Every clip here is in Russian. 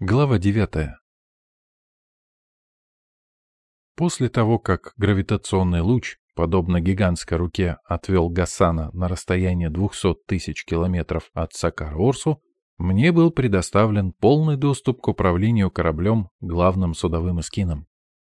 Глава 9. После того, как гравитационный луч, подобно гигантской руке, отвел Гасана на расстояние 200 тысяч километров от Сакар-Орсу, мне был предоставлен полный доступ к управлению кораблем главным судовым эскином.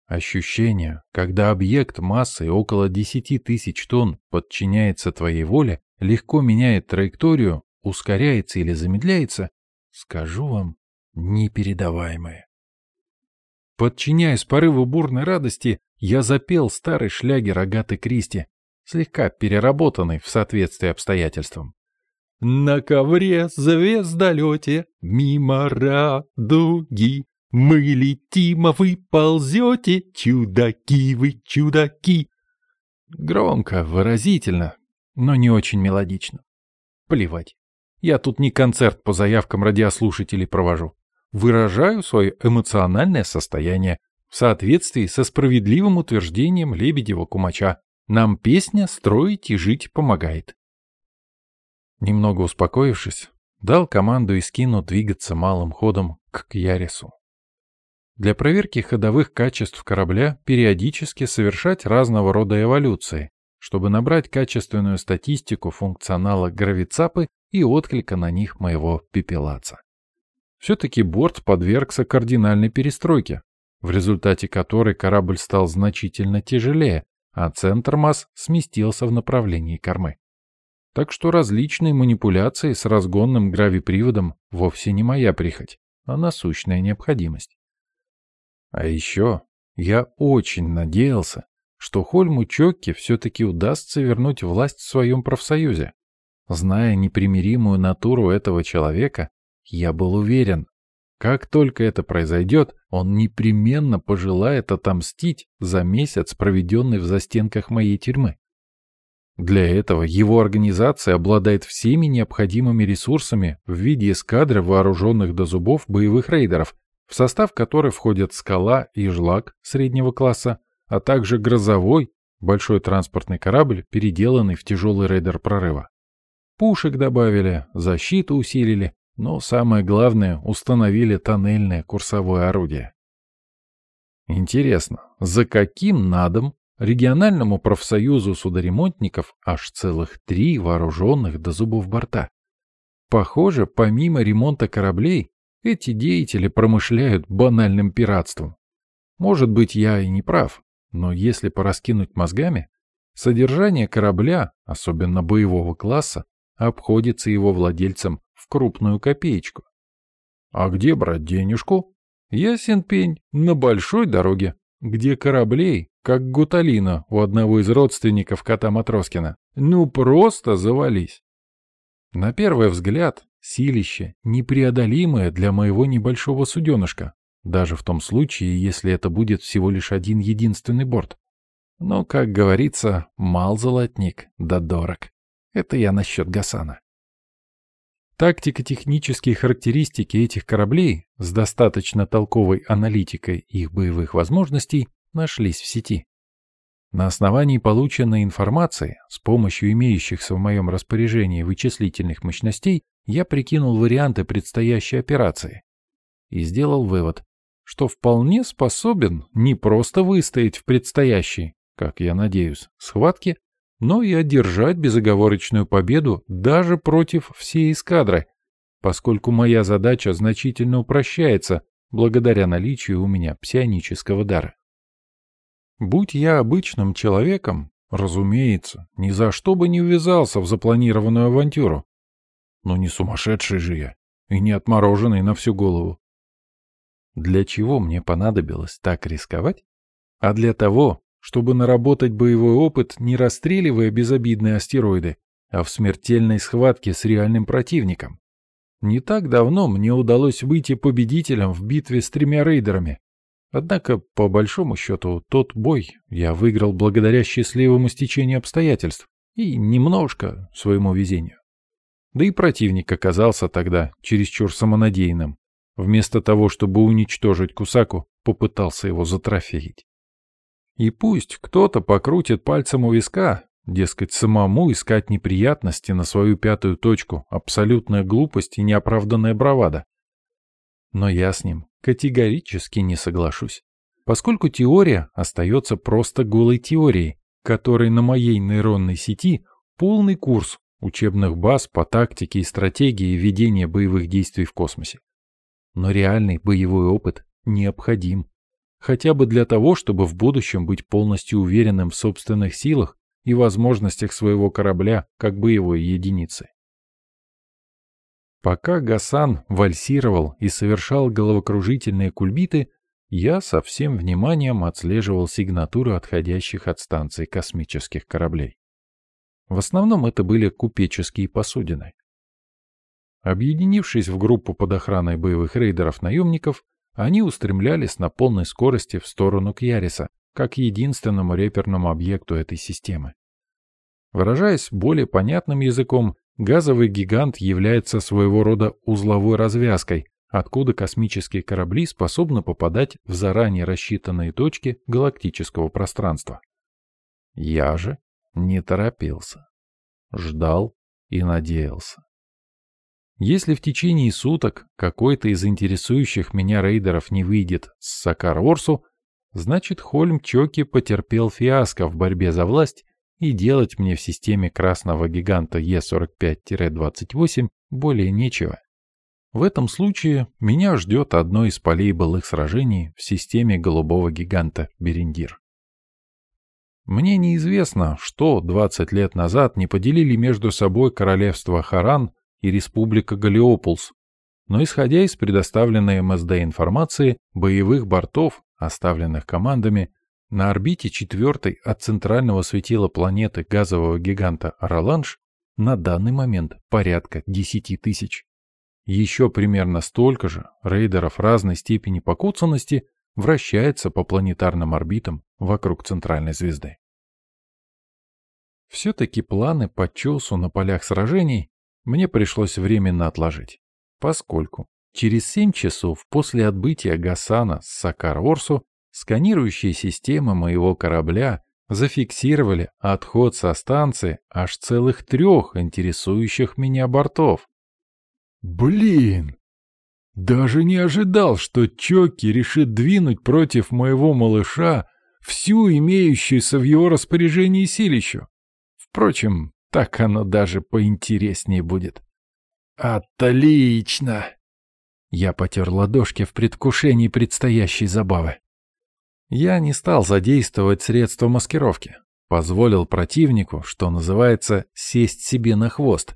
Ощущение, когда объект массой около 10 тысяч тонн подчиняется твоей воле, легко меняет траекторию, ускоряется или замедляется, скажу вам, непередаваемое. Подчиняясь порыву бурной радости, я запел старый шлягер Агаты Кристи, слегка переработанный в соответствии обстоятельствам. На ковре звездолете мимо радуги мы летим, а вы ползете, чудаки вы, чудаки. Громко, выразительно, но не очень мелодично. Плевать. Я тут не концерт по заявкам радиослушателей провожу выражаю свое эмоциональное состояние в соответствии со справедливым утверждением Лебедева-Кумача. Нам песня «Строить и жить» помогает. Немного успокоившись, дал команду Искину двигаться малым ходом к Кьярису. Для проверки ходовых качеств корабля периодически совершать разного рода эволюции, чтобы набрать качественную статистику функционала гравицапы и отклика на них моего пепелаца. Все-таки борт подвергся кардинальной перестройке, в результате которой корабль стал значительно тяжелее, а центр масс сместился в направлении кормы. Так что различные манипуляции с разгонным гравиприводом вовсе не моя прихоть, а насущная необходимость. А еще я очень надеялся, что Хольму Чокке все-таки удастся вернуть власть в своем профсоюзе. Зная непримиримую натуру этого человека, я был уверен, как только это произойдет, он непременно пожелает отомстить за месяц, проведенный в застенках моей тюрьмы. Для этого его организация обладает всеми необходимыми ресурсами в виде эскадры вооруженных до зубов боевых рейдеров, в состав которой входят «Скала» и «Жлак» среднего класса, а также «Грозовой» большой транспортный корабль, переделанный в тяжелый рейдер прорыва. Пушек добавили, защиту усилили, но самое главное, установили тоннельное курсовое орудие. Интересно, за каким надом региональному профсоюзу судоремонтников аж целых три вооруженных до зубов борта? Похоже, помимо ремонта кораблей, эти деятели промышляют банальным пиратством. Может быть, я и не прав, но если пораскинуть мозгами, содержание корабля, особенно боевого класса, обходится его владельцам в крупную копеечку. А где брать денежку? Ясен пень, на большой дороге, где кораблей, как гуталина у одного из родственников кота Матроскина, ну просто завались. На первый взгляд, силище непреодолимое для моего небольшого суденышка, даже в том случае, если это будет всего лишь один единственный борт. Но, как говорится, мал золотник, да дорог. Это я насчет Гасана. Тактико-технические характеристики этих кораблей с достаточно толковой аналитикой их боевых возможностей нашлись в сети. На основании полученной информации с помощью имеющихся в моем распоряжении вычислительных мощностей я прикинул варианты предстоящей операции и сделал вывод, что вполне способен не просто выстоять в предстоящей, как я надеюсь, схватке, но и одержать безоговорочную победу даже против всей эскадры, поскольку моя задача значительно упрощается благодаря наличию у меня псионического дара. Будь я обычным человеком, разумеется, ни за что бы не ввязался в запланированную авантюру. Но не сумасшедший же я и не отмороженный на всю голову. Для чего мне понадобилось так рисковать? А для того, чтобы наработать боевой опыт, не расстреливая безобидные астероиды, а в смертельной схватке с реальным противником. Не так давно мне удалось выйти победителем в битве с тремя рейдерами. Однако, по большому счету, тот бой я выиграл благодаря счастливому стечению обстоятельств и немножко своему везению. Да и противник оказался тогда чересчур самонадеянным. Вместо того, чтобы уничтожить Кусаку, попытался его затрофеить. И пусть кто-то покрутит пальцем у виска, дескать, самому искать неприятности на свою пятую точку, абсолютная глупость и неоправданная бравада. Но я с ним категорически не соглашусь. Поскольку теория остается просто голой теорией, которой на моей нейронной сети полный курс учебных баз по тактике и стратегии ведения боевых действий в космосе. Но реальный боевой опыт необходим. Хотя бы для того, чтобы в будущем быть полностью уверенным в собственных силах и возможностях своего корабля как боевой единицы. Пока Гасан вальсировал и совершал головокружительные кульбиты, я со всем вниманием отслеживал сигнатуру отходящих от станции космических кораблей. В основном это были купеческие посудины. Объединившись в группу под охраной боевых рейдеров-наемников, они устремлялись на полной скорости в сторону Кьяриса, как единственному реперному объекту этой системы. Выражаясь более понятным языком, газовый гигант является своего рода узловой развязкой, откуда космические корабли способны попадать в заранее рассчитанные точки галактического пространства. Я же не торопился. Ждал и надеялся. Если в течение суток какой-то из интересующих меня рейдеров не выйдет с Сакар-Орсу, значит Хольм Чоки потерпел фиаско в борьбе за власть и делать мне в системе красного гиганта Е45-28 более нечего. В этом случае меня ждет одно из полей былых сражений в системе голубого гиганта Берендир. Мне неизвестно, что 20 лет назад не поделили между собой королевство Харан и республика Галиополс, но исходя из предоставленной МСД информации, боевых бортов, оставленных командами, на орбите четвертой от центрального светила планеты газового гиганта Роланж на данный момент порядка 10 тысяч. Еще примерно столько же рейдеров разной степени покуцанности вращается по планетарным орбитам вокруг центральной звезды. Все-таки планы по Чосу на полях сражений мне пришлось временно отложить, поскольку через 7 часов после отбытия Гасана с Сакар-Орсу сканирующие системы моего корабля зафиксировали отход со станции аж целых трех интересующих меня бортов. Блин! Даже не ожидал, что Чоки решит двинуть против моего малыша всю имеющуюся в его распоряжении силищу. Впрочем, так оно даже поинтереснее будет. Отлично! Я потер ладошки в предвкушении предстоящей забавы. Я не стал задействовать средства маскировки. Позволил противнику, что называется, сесть себе на хвост.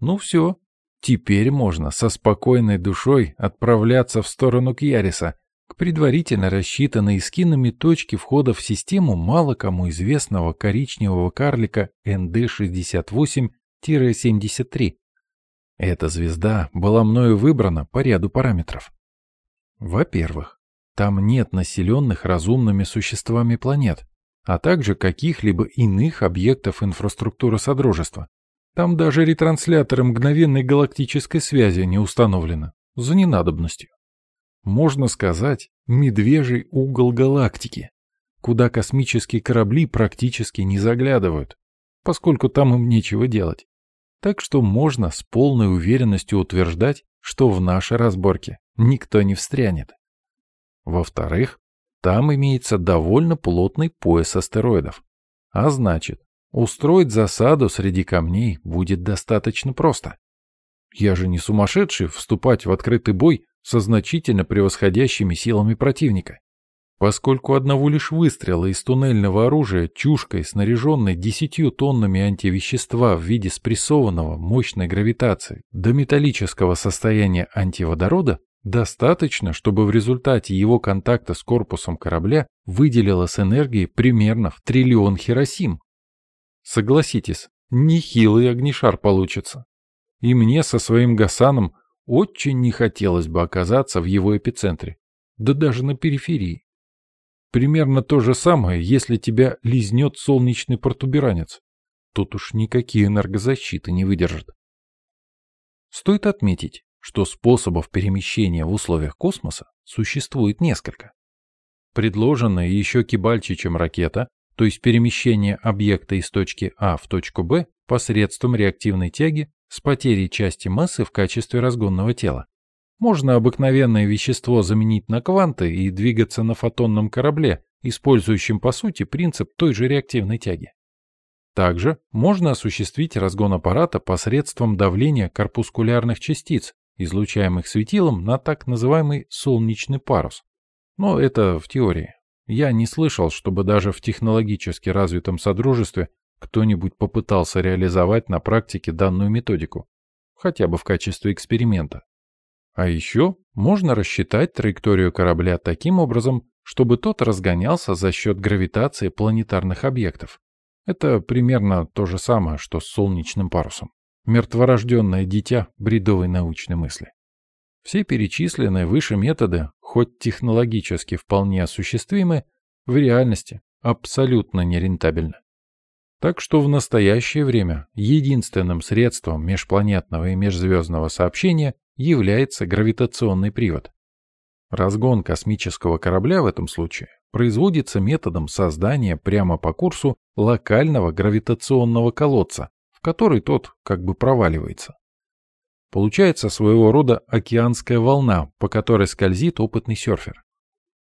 Ну все, Теперь можно со спокойной душой отправляться в сторону Кьяриса, к предварительно рассчитанной скинами точке входа в систему мало кому известного коричневого карлика НД-68-73. Эта звезда была мною выбрана по ряду параметров. Во-первых, там нет населенных разумными существами планет, а также каких-либо иных объектов инфраструктуры Содружества. Там даже ретрансляторы мгновенной галактической связи не установлено. За ненадобностью. Можно сказать, медвежий угол галактики, куда космические корабли практически не заглядывают, поскольку там им нечего делать. Так что можно с полной уверенностью утверждать, что в нашей разборке никто не встрянет. Во-вторых, там имеется довольно плотный пояс астероидов. А значит, Устроить засаду среди камней будет достаточно просто. Я же не сумасшедший вступать в открытый бой со значительно превосходящими силами противника. Поскольку одного лишь выстрела из туннельного оружия чушкой, снаряженной десятью тоннами антивещества в виде спрессованного мощной гравитации до металлического состояния антиводорода, достаточно, чтобы в результате его контакта с корпусом корабля выделилась энергии примерно в триллион хиросим. Согласитесь, нехилый огнишар получится. И мне со своим Гасаном очень не хотелось бы оказаться в его эпицентре, да даже на периферии. Примерно то же самое, если тебя лизнет солнечный протуберанец. Тут уж никакие энергозащиты не выдержат. Стоит отметить, что способов перемещения в условиях космоса существует несколько. Предложенная еще кибальчичем ракета то есть перемещение объекта из точки А в точку Б посредством реактивной тяги с потерей части массы в качестве разгонного тела. Можно обыкновенное вещество заменить на кванты и двигаться на фотонном корабле, использующем по сути принцип той же реактивной тяги. Также можно осуществить разгон аппарата посредством давления корпускулярных частиц, излучаемых светилом на так называемый солнечный парус. Но это в теории. Я не слышал, чтобы даже в технологически развитом содружестве кто-нибудь попытался реализовать на практике данную методику, хотя бы в качестве эксперимента. А еще можно рассчитать траекторию корабля таким образом, чтобы тот разгонялся за счет гравитации планетарных объектов. Это примерно то же самое, что с солнечным парусом. Мертворожденное дитя бредовой научной мысли. Все перечисленные выше методы, хоть технологически вполне осуществимы, в реальности абсолютно нерентабельны. Так что в настоящее время единственным средством межпланетного и межзвездного сообщения является гравитационный привод. Разгон космического корабля в этом случае производится методом создания прямо по курсу локального гравитационного колодца, в который тот как бы проваливается. Получается своего рода океанская волна, по которой скользит опытный серфер.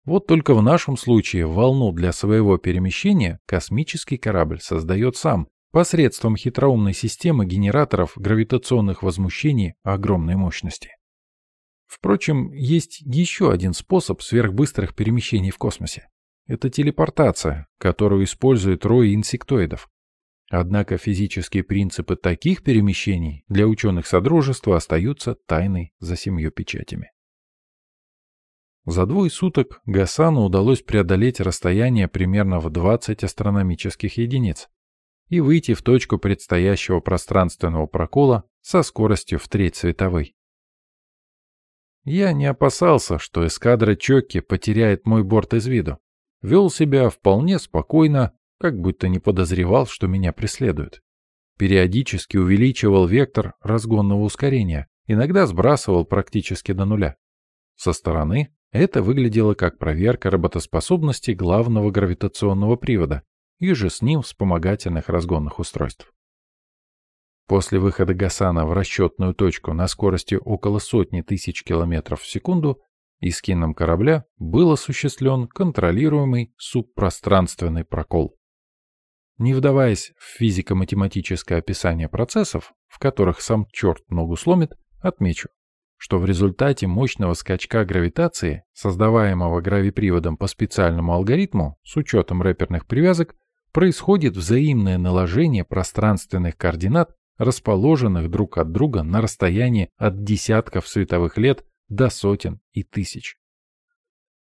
Вот только в нашем случае волну для своего перемещения космический корабль создает сам, посредством хитроумной системы генераторов гравитационных возмущений огромной мощности. Впрочем, есть еще один способ сверхбыстрых перемещений в космосе. Это телепортация, которую используют рои инсектоидов. Однако физические принципы таких перемещений для ученых Содружества остаются тайной за семью печатями. За двое суток Гасану удалось преодолеть расстояние примерно в 20 астрономических единиц и выйти в точку предстоящего пространственного прокола со скоростью в треть световой. Я не опасался, что эскадра Чокки потеряет мой борт из виду. Вел себя вполне спокойно, как будто не подозревал, что меня преследуют. Периодически увеличивал вектор разгонного ускорения, иногда сбрасывал практически до нуля. Со стороны это выглядело как проверка работоспособности главного гравитационного привода и же с ним вспомогательных разгонных устройств. После выхода Гасана в расчетную точку на скорости около сотни тысяч километров в секунду Искином корабля был осуществлен контролируемый субпространственный прокол. Не вдаваясь в физико-математическое описание процессов, в которых сам черт ногу сломит, отмечу, что в результате мощного скачка гравитации, создаваемого гравиприводом по специальному алгоритму с учетом рэперных привязок, происходит взаимное наложение пространственных координат, расположенных друг от друга на расстоянии от десятков световых лет до сотен и тысяч.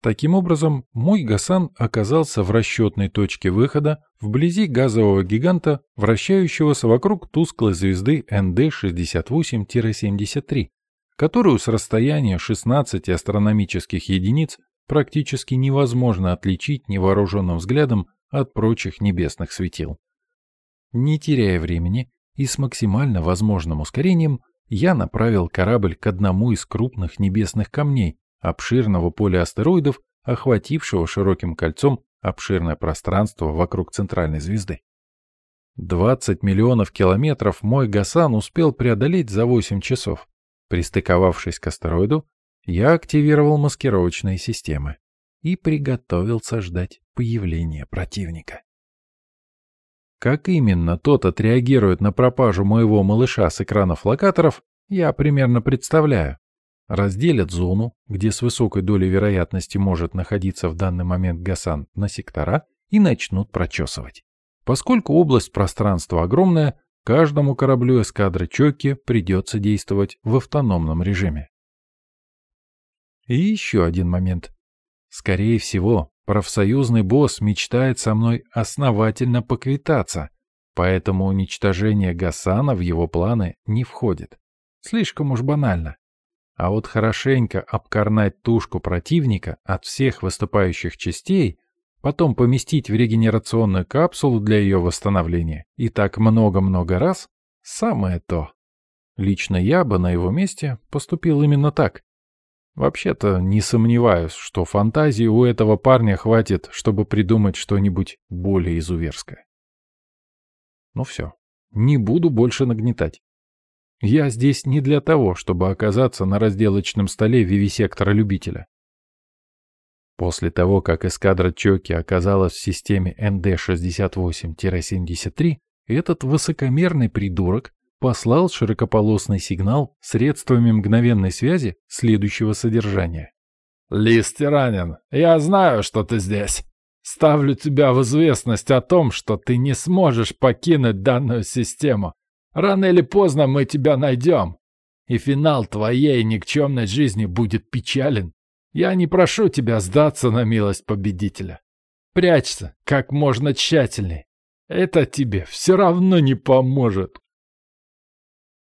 Таким образом, мой Гасан оказался в расчетной точке выхода вблизи газового гиганта, вращающегося вокруг тусклой звезды НД-68-73, которую с расстояния 16 астрономических единиц практически невозможно отличить невооруженным взглядом от прочих небесных светил. Не теряя времени и с максимально возможным ускорением, я направил корабль к одному из крупных небесных камней, обширного поля астероидов, охватившего широким кольцом обширное пространство вокруг центральной звезды. 20 миллионов километров мой Гасан успел преодолеть за 8 часов. Пристыковавшись к астероиду, я активировал маскировочные системы и приготовился ждать появления противника. Как именно тот отреагирует на пропажу моего малыша с экранов локаторов, я примерно представляю. Разделят зону, где с высокой долей вероятности может находиться в данный момент Гасан, на сектора и начнут прочесывать. Поскольку область пространства огромная, каждому кораблю эскадры Чоки придется действовать в автономном режиме. И еще один момент. Скорее всего, Профсоюзный босс мечтает со мной основательно поквитаться, поэтому уничтожение Гасана в его планы не входит. Слишком уж банально. А вот хорошенько обкорнать тушку противника от всех выступающих частей, потом поместить в регенерационную капсулу для ее восстановления и так много-много раз – самое то. Лично я бы на его месте поступил именно так. Вообще-то не сомневаюсь, что фантазии у этого парня хватит, чтобы придумать что-нибудь более изуверское. Ну все, не буду больше нагнетать. Я здесь не для того, чтобы оказаться на разделочном столе вивисектора-любителя. После того, как эскадра Чоки оказалась в системе НД-68-73, этот высокомерный придурок послал широкополосный сигнал средствами мгновенной связи следующего содержания. «Листеранин, я знаю, что ты здесь. Ставлю тебя в известность о том, что ты не сможешь покинуть данную систему. Рано или поздно мы тебя найдем. И финал твоей никчемной жизни будет печален. Я не прошу тебя сдаться на милость победителя. Прячься как можно тщательней. Это тебе все равно не поможет.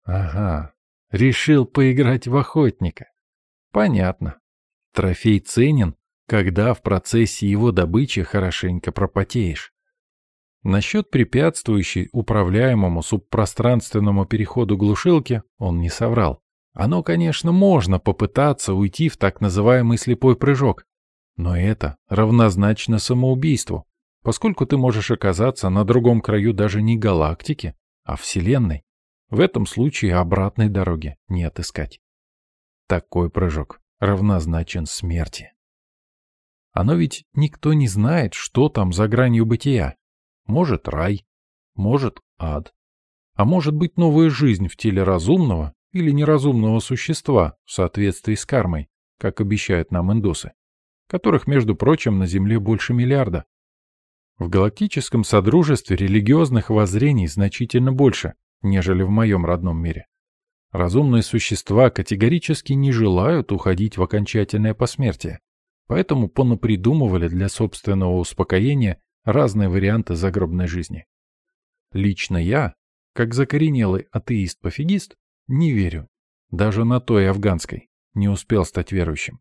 Ага, решил поиграть в охотника. Понятно. Трофей ценен, когда в процессе его добычи хорошенько пропотеешь. Насчет препятствующей управляемому субпространственному переходу глушилки он не соврал. Оно, конечно, можно попытаться уйти в так называемый слепой прыжок, но это равнозначно самоубийству, поскольку ты можешь оказаться на другом краю даже не галактики, а Вселенной. В этом случае обратной дороги не отыскать. Такой прыжок равнозначен смерти. Оно ведь никто не знает, что там за гранью бытия. Может рай, может ад, а может быть новая жизнь в теле разумного или неразумного существа в соответствии с кармой, как обещают нам индусы, которых, между прочим, на Земле больше миллиарда. В галактическом содружестве религиозных воззрений значительно больше, нежели в моем родном мире. Разумные существа категорически не желают уходить в окончательное посмертие, поэтому понапридумывали для собственного успокоения разные варианты загробной жизни. Лично я, как закоренелый атеист-пофигист, не верю. Даже на той афганской не успел стать верующим.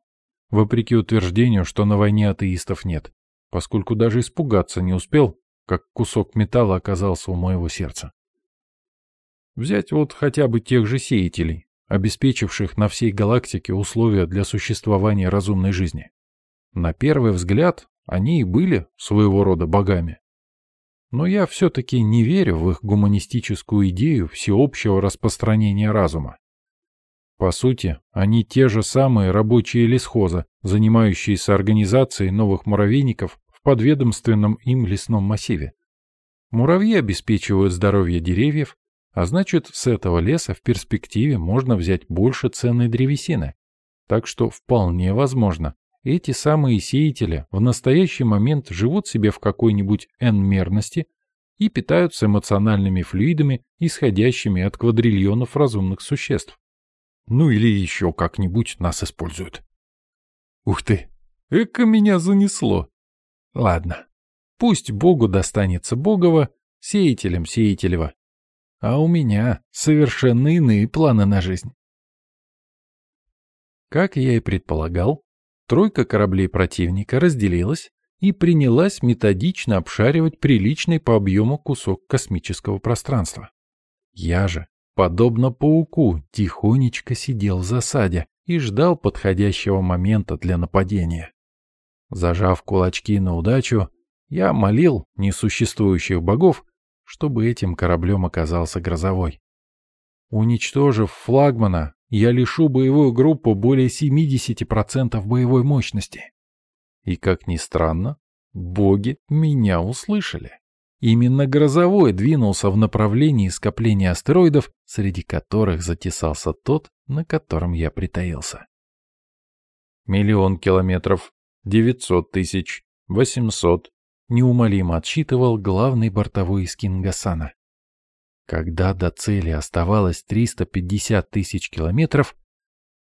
Вопреки утверждению, что на войне атеистов нет, поскольку даже испугаться не успел, как кусок металла оказался у моего сердца. Взять вот хотя бы тех же сеятелей, обеспечивших на всей галактике условия для существования разумной жизни. На первый взгляд, они и были своего рода богами. Но я все-таки не верю в их гуманистическую идею всеобщего распространения разума. По сути, они те же самые рабочие лесхоза, занимающиеся организацией новых муравейников в подведомственном им лесном массиве. Муравьи обеспечивают здоровье деревьев, а значит, с этого леса в перспективе можно взять больше ценной древесины. Так что вполне возможно, эти самые сеятели в настоящий момент живут себе в какой-нибудь N-мерности и питаются эмоциональными флюидами, исходящими от квадриллионов разумных существ. Ну или еще как-нибудь нас используют. Ух ты, эко меня занесло. Ладно, пусть Богу достанется Богова, сеятелем сеятелева. А у меня совершенно иные планы на жизнь. Как я и предполагал, тройка кораблей противника разделилась и принялась методично обшаривать приличный по объему кусок космического пространства. Я же, подобно пауку, тихонечко сидел в засаде и ждал подходящего момента для нападения. Зажав кулачки на удачу, я молил несуществующих богов чтобы этим кораблем оказался грозовой. Уничтожив флагмана, я лишу боевую группу более 70% боевой мощности. И, как ни странно, боги меня услышали. Именно грозовой двинулся в направлении скопления астероидов, среди которых затесался тот, на котором я притаился. Миллион километров, девятьсот тысяч, восемьсот, неумолимо отсчитывал главный бортовой из Кингасана. Когда до цели оставалось 350 тысяч километров,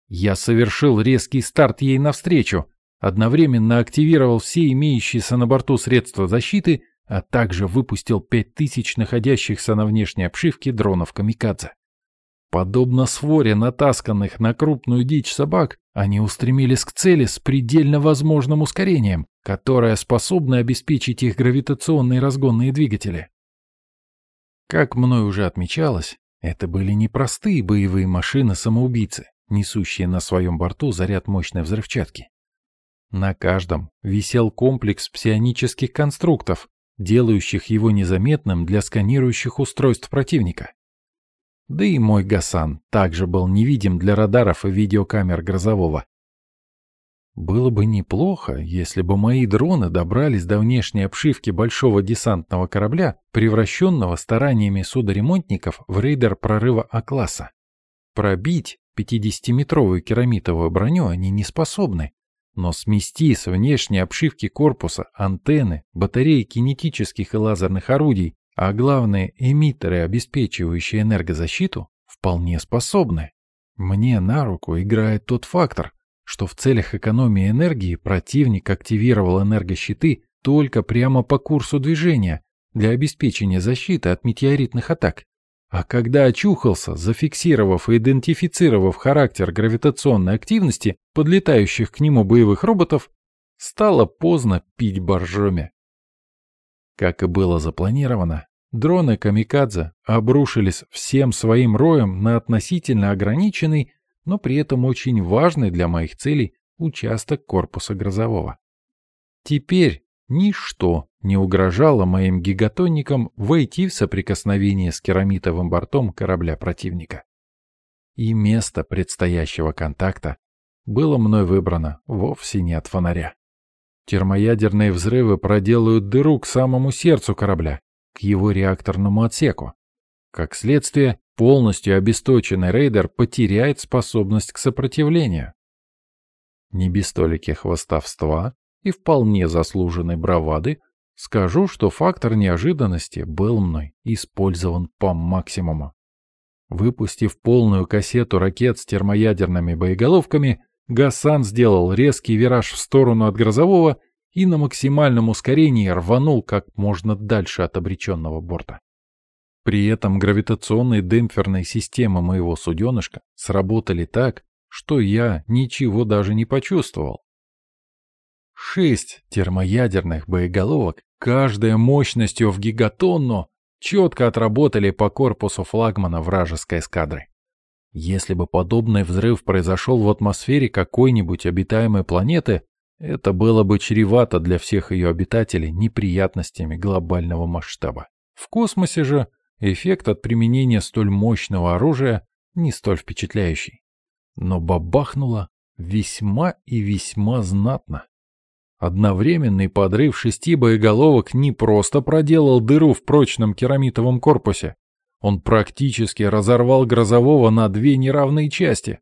я совершил резкий старт ей навстречу, одновременно активировал все имеющиеся на борту средства защиты, а также выпустил 5000 находящихся на внешней обшивке дронов «Камикадзе». Подобно своре натасканных на крупную дичь собак, они устремились к цели с предельно возможным ускорением, которое способно обеспечить их гравитационные разгонные двигатели. Как мной уже отмечалось, это были непростые боевые машины-самоубийцы, несущие на своем борту заряд мощной взрывчатки. На каждом висел комплекс псионических конструктов, делающих его незаметным для сканирующих устройств противника. Да и мой Гасан также был невидим для радаров и видеокамер Грозового. Было бы неплохо, если бы мои дроны добрались до внешней обшивки большого десантного корабля, превращенного стараниями судоремонтников в рейдер прорыва А-класса. Пробить 50-метровую керамитовую броню они не способны, но смести с внешней обшивки корпуса антенны, батареи кинетических и лазерных орудий, а главное эмиттеры, обеспечивающие энергозащиту, вполне способны. Мне на руку играет тот фактор, что в целях экономии энергии противник активировал энергощиты только прямо по курсу движения для обеспечения защиты от метеоритных атак. А когда очухался, зафиксировав и идентифицировав характер гравитационной активности подлетающих к нему боевых роботов, стало поздно пить боржоми. Как и было запланировано, дроны «Камикадзе» обрушились всем своим роем на относительно ограниченный, но при этом очень важный для моих целей участок корпуса грозового. Теперь ничто не угрожало моим гигатонникам войти в соприкосновение с керамитовым бортом корабля противника. И место предстоящего контакта было мной выбрано вовсе не от фонаря. Термоядерные взрывы проделают дыру к самому сердцу корабля, к его реакторному отсеку. Как следствие, полностью обесточенный рейдер потеряет способность к сопротивлению. Не без толики хвостовства и вполне заслуженной бравады скажу, что фактор неожиданности был мной использован по максимуму. Выпустив полную кассету ракет с термоядерными боеголовками, Гасан сделал резкий вираж в сторону от грозового и на максимальном ускорении рванул как можно дальше от обреченного борта. При этом гравитационные демпферные системы моего суденышка сработали так, что я ничего даже не почувствовал. Шесть термоядерных боеголовок, каждая мощностью в гигатонну, четко отработали по корпусу флагмана вражеской эскадры. Если бы подобный взрыв произошел в атмосфере какой-нибудь обитаемой планеты, это было бы чревато для всех ее обитателей неприятностями глобального масштаба. В космосе же эффект от применения столь мощного оружия не столь впечатляющий. Но бабахнуло весьма и весьма знатно. Одновременный подрыв шести боеголовок не просто проделал дыру в прочном керамитовом корпусе. Он практически разорвал грозового на две неравные части.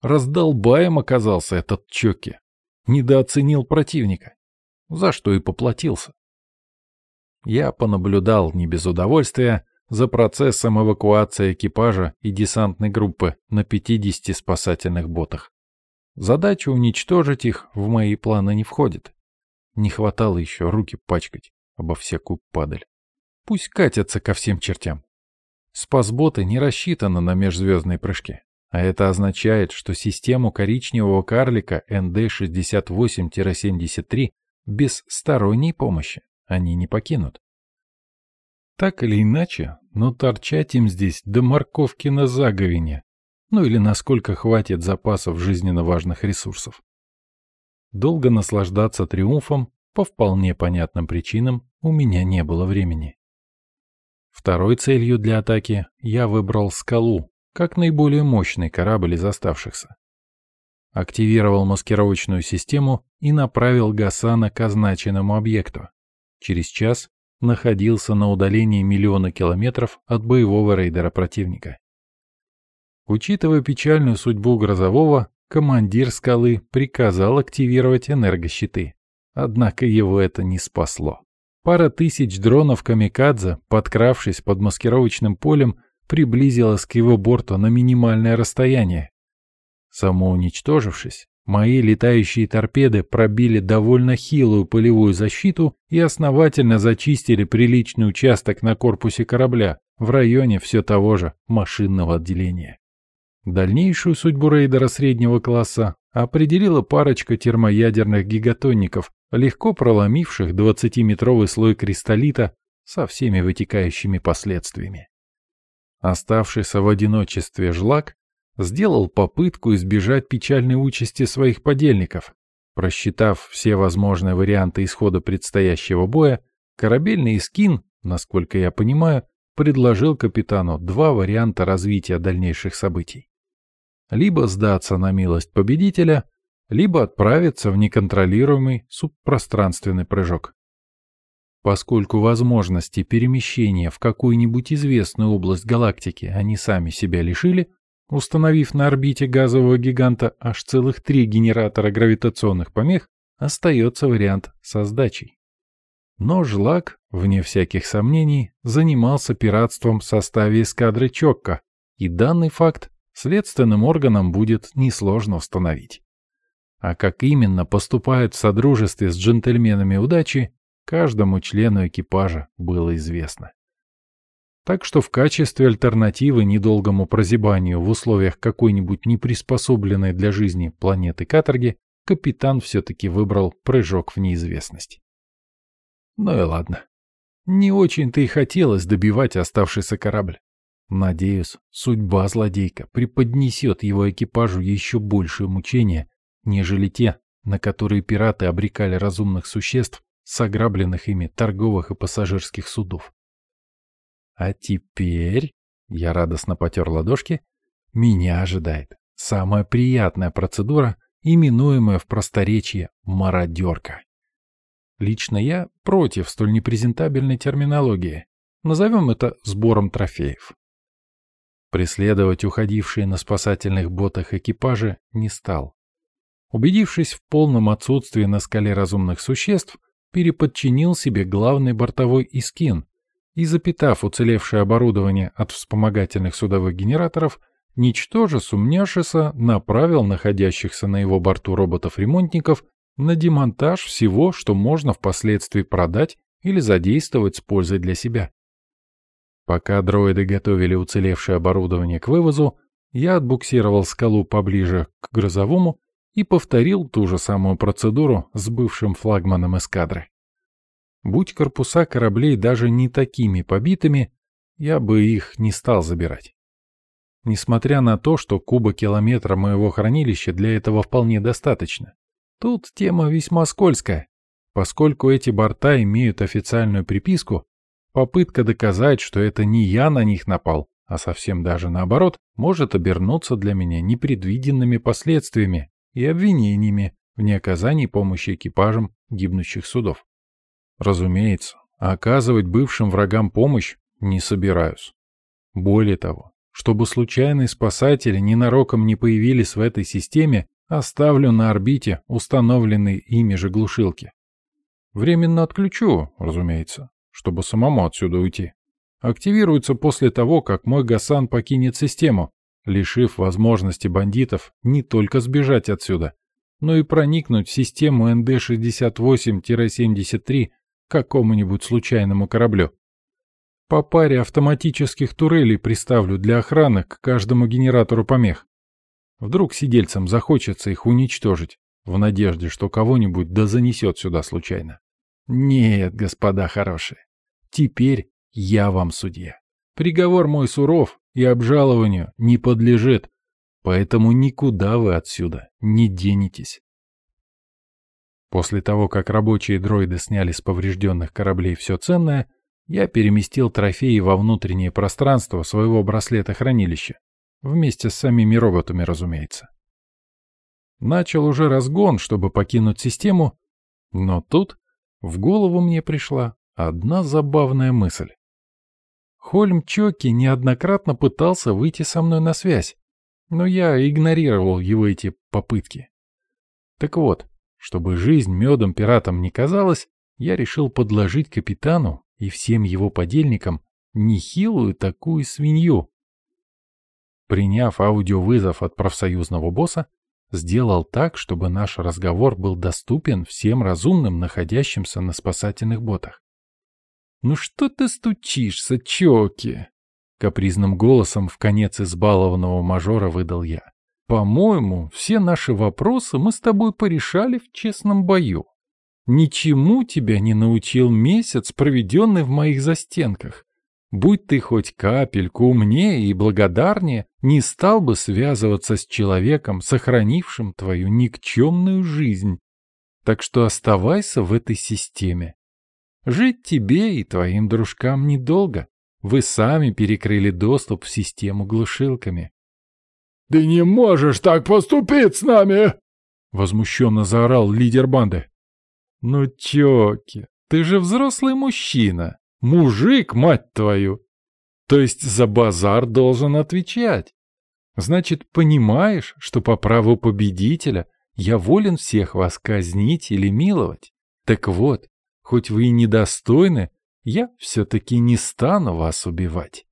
Раздолбаем оказался этот Чоки. Недооценил противника. За что и поплатился. Я понаблюдал не без удовольствия за процессом эвакуации экипажа и десантной группы на 50 спасательных ботах. Задача уничтожить их в мои планы не входит. Не хватало еще руки пачкать обо всякую падаль. Пусть катятся ко всем чертям. Спасботы не рассчитаны на межзвездные прыжки. А это означает, что систему коричневого карлика НД-68-73 без сторонней помощи они не покинут. Так или иначе, но торчать им здесь до морковки на заговине ну или насколько хватит запасов жизненно важных ресурсов. Долго наслаждаться триумфом по вполне понятным причинам у меня не было времени. Второй целью для атаки я выбрал скалу, как наиболее мощный корабль из оставшихся. Активировал маскировочную систему и направил Гасана к означенному объекту. Через час находился на удалении миллиона километров от боевого рейдера противника. Учитывая печальную судьбу Грозового, командир скалы приказал активировать энергощиты. Однако его это не спасло. Пара тысяч дронов «Камикадзе», подкравшись под маскировочным полем, приблизилась к его борту на минимальное расстояние. Самоуничтожившись, мои летающие торпеды пробили довольно хилую полевую защиту и основательно зачистили приличный участок на корпусе корабля в районе все того же машинного отделения. Дальнейшую судьбу рейдера среднего класса определила парочка термоядерных гигатонников, легко проломивших 20-метровый слой кристаллита со всеми вытекающими последствиями. Оставшийся в одиночестве жлак сделал попытку избежать печальной участи своих подельников. Просчитав все возможные варианты исхода предстоящего боя, корабельный скин, насколько я понимаю, предложил капитану два варианта развития дальнейших событий. Либо сдаться на милость победителя, либо отправиться в неконтролируемый субпространственный прыжок. Поскольку возможности перемещения в какую-нибудь известную область галактики они сами себя лишили, установив на орбите газового гиганта аж целых три генератора гравитационных помех, остается вариант со сдачей. Но Жлак, вне всяких сомнений, занимался пиратством в составе эскадры Чокка, и данный факт следственным органам будет несложно установить. А как именно поступают в содружестве с джентльменами удачи, каждому члену экипажа было известно. Так что в качестве альтернативы недолгому прозябанию в условиях какой-нибудь неприспособленной для жизни планеты каторги, капитан все-таки выбрал прыжок в неизвестность. Ну и ладно. Не очень-то и хотелось добивать оставшийся корабль. Надеюсь, судьба злодейка преподнесет его экипажу еще большее мучение, нежели те, на которые пираты обрекали разумных существ с ограбленных ими торговых и пассажирских судов. А теперь, я радостно потер ладошки, меня ожидает самая приятная процедура, именуемая в просторечии мародерка. Лично я против столь непрезентабельной терминологии. Назовем это сбором трофеев. Преследовать уходившие на спасательных ботах экипажи не стал. Убедившись в полном отсутствии на скале разумных существ, переподчинил себе главный бортовой искин и, запитав уцелевшее оборудование от вспомогательных судовых генераторов, ничтоже сумняшися направил находящихся на его борту роботов-ремонтников на демонтаж всего, что можно впоследствии продать или задействовать с пользой для себя. Пока дроиды готовили уцелевшее оборудование к вывозу, я отбуксировал скалу поближе к грозовому и повторил ту же самую процедуру с бывшим флагманом эскадры. Будь корпуса кораблей даже не такими побитыми, я бы их не стал забирать. Несмотря на то, что куба километра моего хранилища для этого вполне достаточно. Тут тема весьма скользкая. Поскольку эти борта имеют официальную приписку, попытка доказать, что это не я на них напал, а совсем даже наоборот, может обернуться для меня непредвиденными последствиями и обвинениями в неоказании помощи экипажам гибнущих судов. Разумеется, оказывать бывшим врагам помощь не собираюсь. Более того, чтобы случайные спасатели ненароком не появились в этой системе, оставлю на орбите установленные ими же глушилки. Временно отключу, разумеется, чтобы самому отсюда уйти. Активируется после того, как мой Гасан покинет систему, лишив возможности бандитов не только сбежать отсюда, но и проникнуть в систему НД-68-73 какому-нибудь случайному кораблю. По паре автоматических турелей приставлю для охраны к каждому генератору помех. Вдруг сидельцам захочется их уничтожить, в надежде, что кого-нибудь да занесет сюда случайно. Нет, господа хорошие, теперь я вам судья. Приговор мой суров, и обжалованию не подлежит, поэтому никуда вы отсюда не денетесь. После того, как рабочие дроиды сняли с поврежденных кораблей все ценное, я переместил трофеи во внутреннее пространство своего браслета-хранилища, вместе с самими роботами, разумеется. Начал уже разгон, чтобы покинуть систему, но тут в голову мне пришла одна забавная мысль. Хольм Чоки неоднократно пытался выйти со мной на связь, но я игнорировал его эти попытки. Так вот, чтобы жизнь медом пиратам не казалась, я решил подложить капитану и всем его подельникам нехилую такую свинью. Приняв аудиовызов от профсоюзного босса, сделал так, чтобы наш разговор был доступен всем разумным, находящимся на спасательных ботах. «Ну что ты стучишься, Чоки?» Капризным голосом в конец избалованного мажора выдал я. «По-моему, все наши вопросы мы с тобой порешали в честном бою. Ничему тебя не научил месяц, проведенный в моих застенках. Будь ты хоть капельку умнее и благодарнее, не стал бы связываться с человеком, сохранившим твою никчемную жизнь. Так что оставайся в этой системе. Жить тебе и твоим дружкам недолго. Вы сами перекрыли доступ в систему глушилками. «Ты не можешь так поступить с нами!» Возмущенно заорал лидер банды. «Ну, Чоки, ты же взрослый мужчина. Мужик, мать твою! То есть за базар должен отвечать. Значит, понимаешь, что по праву победителя я волен всех вас казнить или миловать? Так вот, хоть вы и недостойны, я все-таки не стану вас убивать.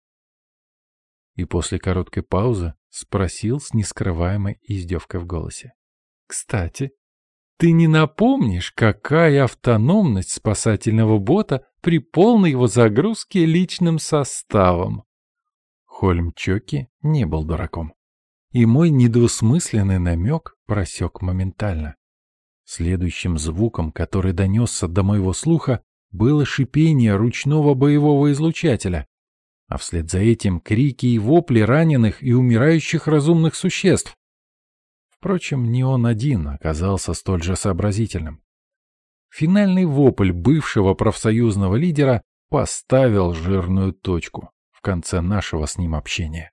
И после короткой паузы спросил с нескрываемой издевкой в голосе. Кстати, ты не напомнишь, какая автономность спасательного бота при полной его загрузке личным составом? Хольм Чоки не был дураком. И мой недвусмысленный намек просек моментально. Следующим звуком, который донесся до моего слуха, было шипение ручного боевого излучателя, а вслед за этим крики и вопли раненых и умирающих разумных существ. Впрочем, не он один оказался столь же сообразительным. Финальный вопль бывшего профсоюзного лидера поставил жирную точку в конце нашего с ним общения.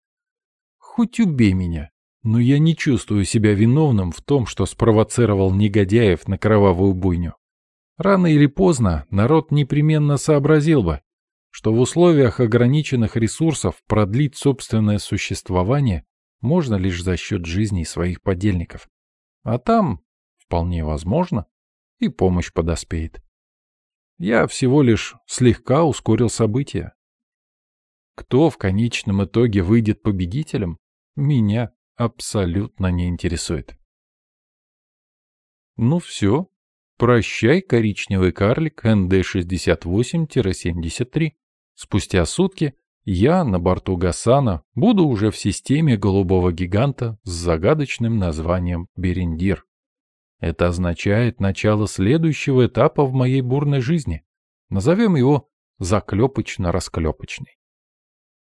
Хоть убей меня, но я не чувствую себя виновным в том, что спровоцировал негодяев на кровавую буйню. Рано или поздно народ непременно сообразил бы, что в условиях ограниченных ресурсов продлить собственное существование можно лишь за счет жизней своих подельников. А там, вполне возможно, и помощь подоспеет. Я всего лишь слегка ускорил события. Кто в конечном итоге выйдет победителем, меня абсолютно не интересует. Ну все, прощай, коричневый карлик НД-68-73. Спустя сутки я на борту Гасана буду уже в системе голубого гиганта с загадочным названием Берендир. Это означает начало следующего этапа в моей бурной жизни. Назовем его заклепочно-расклепочный.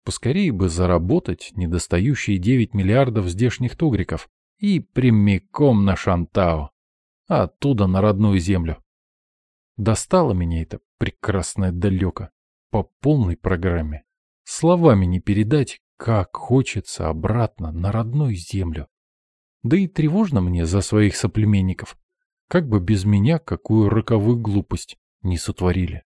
Поскорее бы заработать недостающие 9 миллиардов здешних тугриков и прямиком на Шантао, а оттуда на родную землю. Достало меня это прекрасное далеко, по полной программе. Словами не передать, как хочется обратно на родную землю. Да и тревожно мне за своих соплеменников. Как бы без меня какую роковую глупость не сотворили.